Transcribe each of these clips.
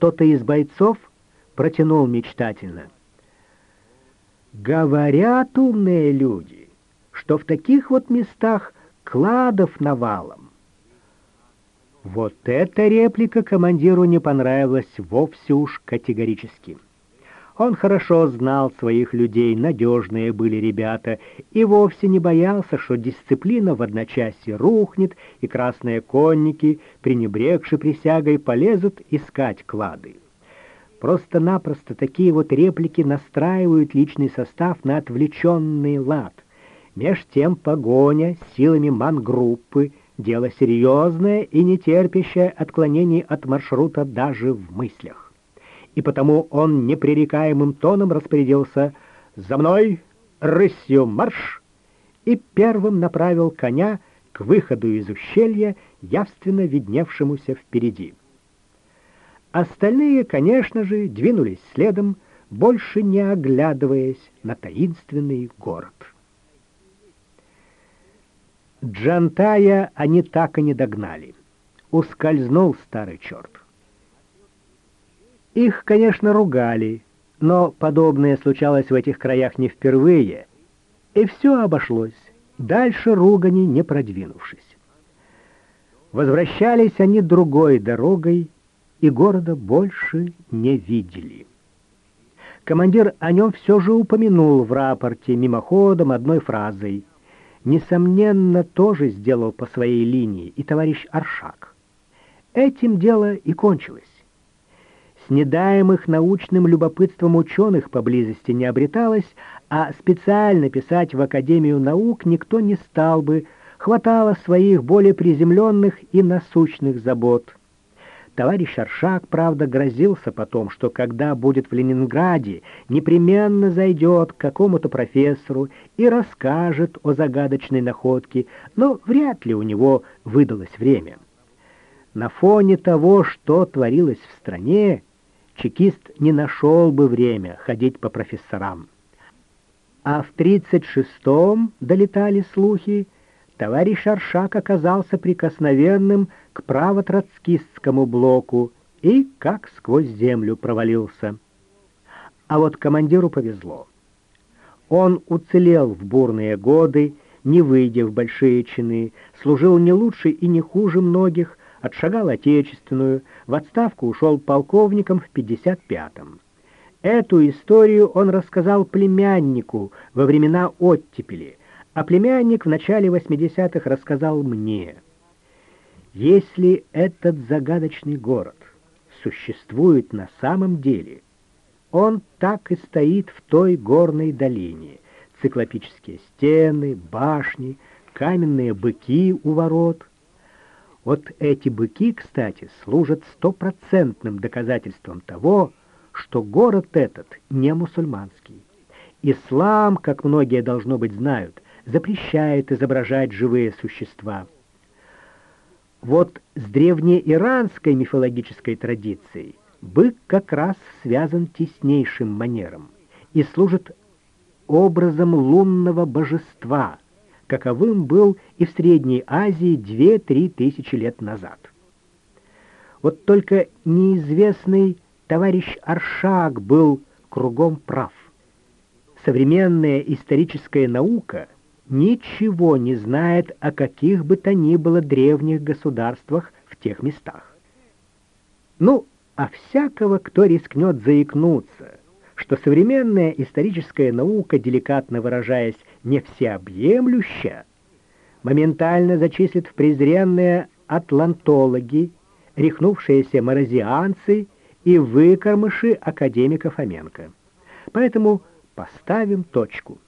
кто-то из бойцов протянул мечтательно. «Говорят умные люди, что в таких вот местах кладов навалом». Вот эта реплика командиру не понравилась вовсе уж категорически. Он хорошо знал своих людей, надежные были ребята, и вовсе не боялся, что дисциплина в одночасье рухнет, и красные конники, пренебрегши присягой, полезут искать клады. Просто-напросто такие вот реплики настраивают личный состав на отвлеченный лад. Меж тем погоня силами мангруппы — дело серьезное и не терпящее отклонений от маршрута даже в мыслях и потому он непререкаемым тоном распорядился «За мной! Рысью марш!» и первым направил коня к выходу из ущелья, явственно видневшемуся впереди. Остальные, конечно же, двинулись следом, больше не оглядываясь на таинственный город. Джантая они так и не догнали. Ускользнул старый черт. Их, конечно, ругали, но подобное случалось в этих краях не впервые, и все обошлось, дальше ругани не продвинувшись. Возвращались они другой дорогой, и города больше не видели. Командир о нем все же упомянул в рапорте мимоходом одной фразой. Несомненно, тоже сделал по своей линии и товарищ Аршак. Этим дело и кончилось. Снедаемых научным любопытством ученых поблизости не обреталось, а специально писать в Академию наук никто не стал бы, хватало своих более приземленных и насущных забот. Товарищ Аршак, правда, грозился потом, что когда будет в Ленинграде, непременно зайдет к какому-то профессору и расскажет о загадочной находке, но вряд ли у него выдалось время. На фоне того, что творилось в стране, чекист не нашел бы время ходить по профессорам. А в 36-м долетали слухи, товарищ Аршак оказался прикосновенным к правотроцкистскому блоку и как сквозь землю провалился. А вот командиру повезло. Он уцелел в бурные годы, не выйдя в большие чины, служил не лучше и не хуже многих, отшагал отечественную, в отставку ушел полковником в 55-м. Эту историю он рассказал племяннику во времена оттепели, а племянник в начале 80-х рассказал мне. Если этот загадочный город существует на самом деле, он так и стоит в той горной долине. Циклопические стены, башни, каменные быки у ворот — вот эти быки, кстати, служат стопроцентным доказательством того, что город этот не мусульманский. Ислам, как многие, должно быть, знают, запрещает изображать живые существа. Вот с древнеиранской мифологической традицией бык как раз связан теснейшим манером и служит образом лунного божества – каковым был и в Средней Азии две-три тысячи лет назад. Вот только неизвестный товарищ Аршак был кругом прав. Современная историческая наука ничего не знает о каких бы то ни было древних государствах в тех местах. Ну, а всякого, кто рискнет заикнуться, что современная историческая наука, деликатно выражаясь, не всеобъемлюща, моментально зачислит в презренные атлантологи, рехнувшиеся морозианцы и выкормыши академика Фоменко. Поэтому поставим точку.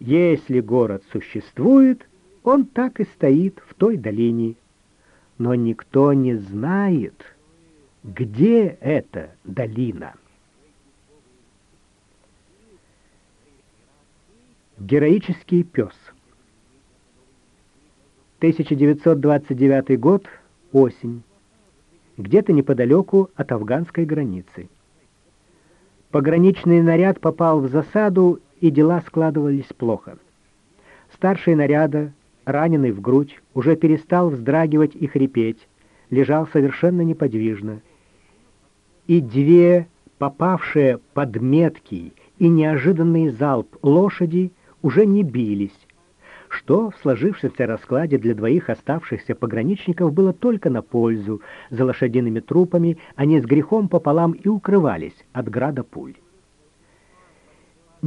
Если город существует, он так и стоит в той долине. Но никто не знает, где эта долина. Героический пес. 1929 год, осень. Где-то неподалеку от афганской границы. Пограничный наряд попал в засаду, и дела складывались плохо. Старший наряда, раненый в грудь, уже перестал вздрагивать и хрипеть, лежал совершенно неподвижно. и две попавшие под меткий и неожиданный залп лошади уже не бились, что в сложившемся раскладе для двоих оставшихся пограничников было только на пользу. За лошадиными трупами они с грехом пополам и укрывались от града пуль.